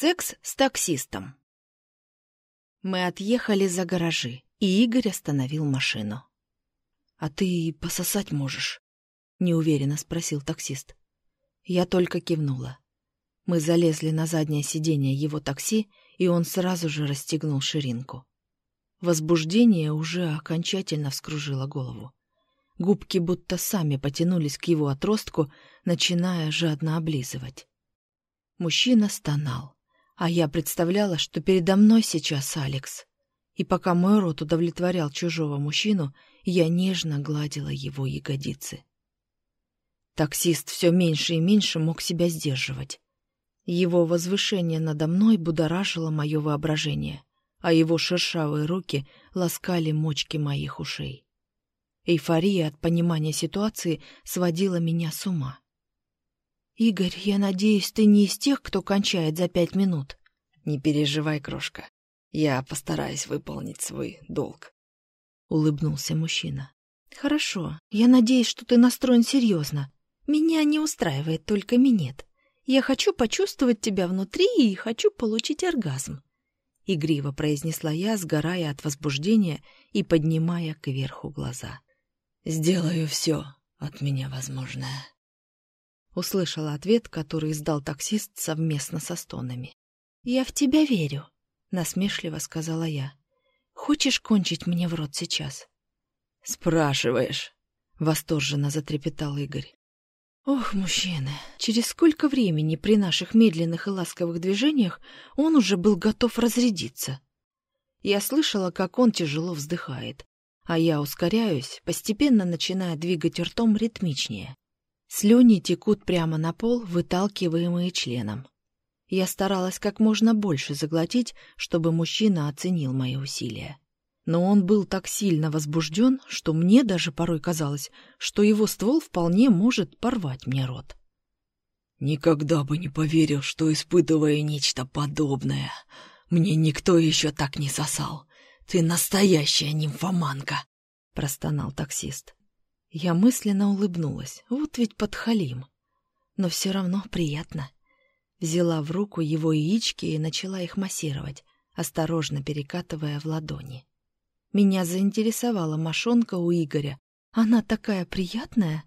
Секс с таксистом. Мы отъехали за гаражи, и Игорь остановил машину. «А ты пососать можешь?» — неуверенно спросил таксист. Я только кивнула. Мы залезли на заднее сиденье его такси, и он сразу же расстегнул ширинку. Возбуждение уже окончательно вскружило голову. Губки будто сами потянулись к его отростку, начиная жадно облизывать. Мужчина стонал, а я представляла, что передо мной сейчас Алекс. И пока мой рот удовлетворял чужого мужчину, я нежно гладила его ягодицы. Таксист все меньше и меньше мог себя сдерживать. Его возвышение надо мной будоражило мое воображение а его шершавые руки ласкали мочки моих ушей. Эйфория от понимания ситуации сводила меня с ума. «Игорь, я надеюсь, ты не из тех, кто кончает за пять минут?» «Не переживай, крошка. Я постараюсь выполнить свой долг», — улыбнулся мужчина. «Хорошо. Я надеюсь, что ты настроен серьезно. Меня не устраивает только минет. Я хочу почувствовать тебя внутри и хочу получить оргазм. — игриво произнесла я, сгорая от возбуждения и поднимая кверху глаза. «Сделаю все от меня возможное». Услышала ответ, который издал таксист совместно со стонами. «Я в тебя верю», — насмешливо сказала я. «Хочешь кончить мне в рот сейчас?» «Спрашиваешь», — восторженно затрепетал Игорь. Ох, мужчины, через сколько времени при наших медленных и ласковых движениях он уже был готов разрядиться. Я слышала, как он тяжело вздыхает, а я ускоряюсь, постепенно начиная двигать ртом ритмичнее. Слюни текут прямо на пол, выталкиваемые членом. Я старалась как можно больше заглотить, чтобы мужчина оценил мои усилия но он был так сильно возбужден, что мне даже порой казалось, что его ствол вполне может порвать мне рот. «Никогда бы не поверил, что испытываю нечто подобное. Мне никто еще так не сосал. Ты настоящая нимфоманка!» — простонал таксист. Я мысленно улыбнулась. Вот ведь подхалим. Но все равно приятно. Взяла в руку его яички и начала их массировать, осторожно перекатывая в ладони. Меня заинтересовала мошонка у Игоря. Она такая приятная,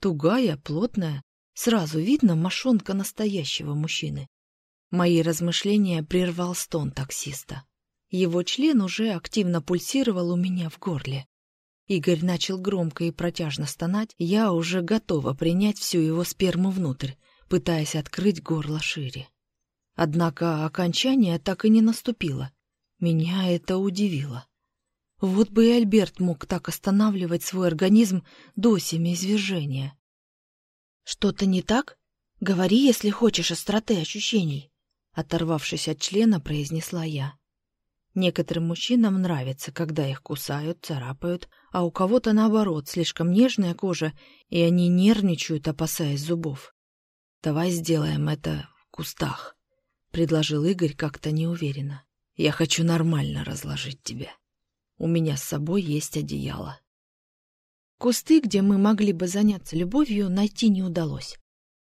тугая, плотная. Сразу видно мошонка настоящего мужчины. Мои размышления прервал стон таксиста. Его член уже активно пульсировал у меня в горле. Игорь начал громко и протяжно стонать, я уже готова принять всю его сперму внутрь, пытаясь открыть горло шире. Однако окончание так и не наступило. Меня это удивило. Вот бы и Альберт мог так останавливать свой организм до семиизвержения. «Что-то не так? Говори, если хочешь, остроты ощущений», — оторвавшись от члена, произнесла я. Некоторым мужчинам нравится, когда их кусают, царапают, а у кого-то, наоборот, слишком нежная кожа, и они нервничают, опасаясь зубов. «Давай сделаем это в кустах», — предложил Игорь как-то неуверенно. «Я хочу нормально разложить тебя». У меня с собой есть одеяло. Кусты, где мы могли бы заняться любовью, найти не удалось.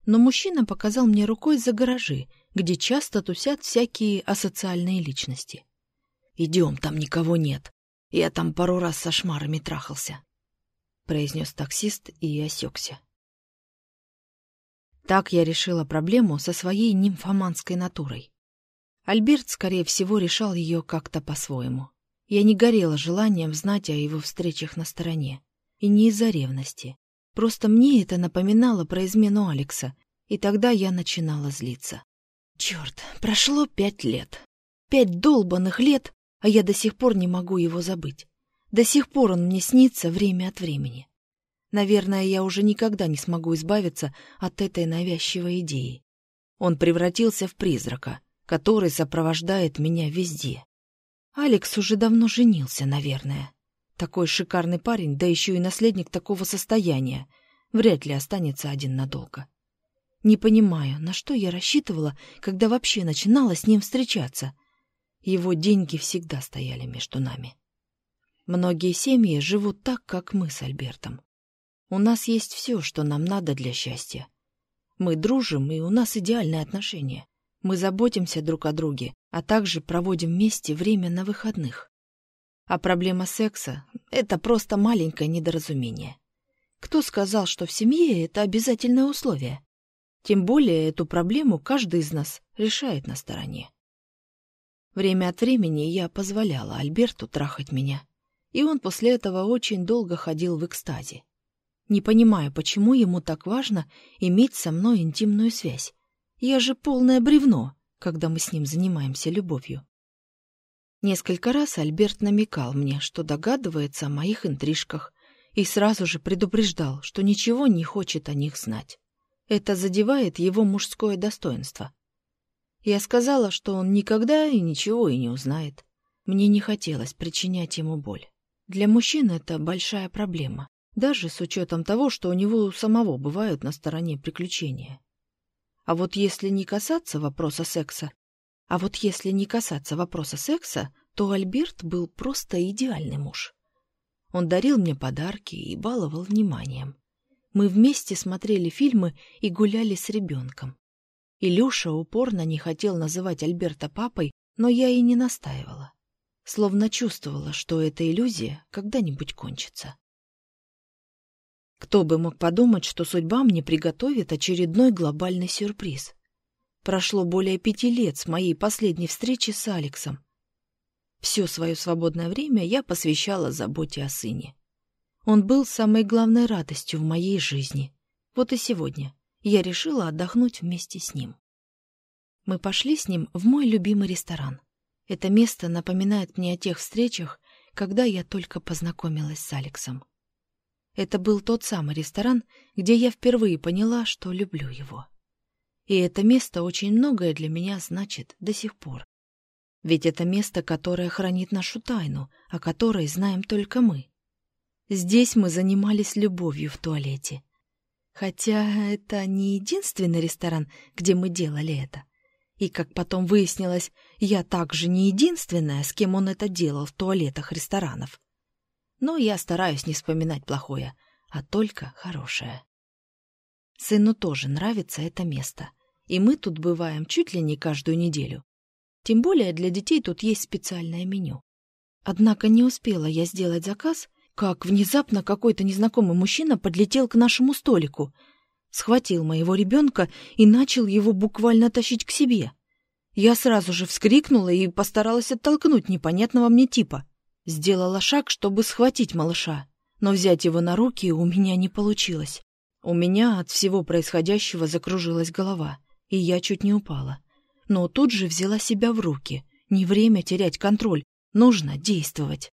Но мужчина показал мне рукой за гаражи, где часто тусят всякие асоциальные личности. «Идем, там никого нет. Я там пару раз со шмарами трахался», — произнес таксист и осекся. Так я решила проблему со своей нимфоманской натурой. Альберт, скорее всего, решал ее как-то по-своему. Я не горела желанием знать о его встречах на стороне. И не из-за ревности. Просто мне это напоминало про измену Алекса, и тогда я начинала злиться. Черт, прошло пять лет. Пять долбанных лет, а я до сих пор не могу его забыть. До сих пор он мне снится время от времени. Наверное, я уже никогда не смогу избавиться от этой навязчивой идеи. Он превратился в призрака, который сопровождает меня везде. Алекс уже давно женился, наверное. Такой шикарный парень, да еще и наследник такого состояния. Вряд ли останется один надолго. Не понимаю, на что я рассчитывала, когда вообще начинала с ним встречаться. Его деньги всегда стояли между нами. Многие семьи живут так, как мы с Альбертом. У нас есть все, что нам надо для счастья. Мы дружим, и у нас идеальные отношения. Мы заботимся друг о друге, а также проводим вместе время на выходных. А проблема секса — это просто маленькое недоразумение. Кто сказал, что в семье это обязательное условие? Тем более эту проблему каждый из нас решает на стороне. Время от времени я позволяла Альберту трахать меня, и он после этого очень долго ходил в экстазе. Не понимаю, почему ему так важно иметь со мной интимную связь. Я же полное бревно, когда мы с ним занимаемся любовью. Несколько раз Альберт намекал мне, что догадывается о моих интрижках, и сразу же предупреждал, что ничего не хочет о них знать. Это задевает его мужское достоинство. Я сказала, что он никогда и ничего и не узнает. Мне не хотелось причинять ему боль. Для мужчин это большая проблема, даже с учетом того, что у него у самого бывают на стороне приключения. А вот если не касаться вопроса секса, а вот если не касаться вопроса секса, то Альберт был просто идеальный муж. Он дарил мне подарки и баловал вниманием. Мы вместе смотрели фильмы и гуляли с ребенком. Илюша упорно не хотел называть Альберта папой, но я и не настаивала. Словно чувствовала, что эта иллюзия когда-нибудь кончится. Кто бы мог подумать, что судьба мне приготовит очередной глобальный сюрприз. Прошло более пяти лет с моей последней встречи с Алексом. Все свое свободное время я посвящала заботе о сыне. Он был самой главной радостью в моей жизни. Вот и сегодня я решила отдохнуть вместе с ним. Мы пошли с ним в мой любимый ресторан. Это место напоминает мне о тех встречах, когда я только познакомилась с Алексом. Это был тот самый ресторан, где я впервые поняла, что люблю его. И это место очень многое для меня значит до сих пор. Ведь это место, которое хранит нашу тайну, о которой знаем только мы. Здесь мы занимались любовью в туалете. Хотя это не единственный ресторан, где мы делали это. И, как потом выяснилось, я также не единственная, с кем он это делал в туалетах ресторанов. Но я стараюсь не вспоминать плохое, а только хорошее. Сыну тоже нравится это место, и мы тут бываем чуть ли не каждую неделю. Тем более для детей тут есть специальное меню. Однако не успела я сделать заказ, как внезапно какой-то незнакомый мужчина подлетел к нашему столику, схватил моего ребенка и начал его буквально тащить к себе. Я сразу же вскрикнула и постаралась оттолкнуть непонятного мне типа. Сделала шаг, чтобы схватить малыша, но взять его на руки у меня не получилось. У меня от всего происходящего закружилась голова, и я чуть не упала. Но тут же взяла себя в руки. Не время терять контроль, нужно действовать.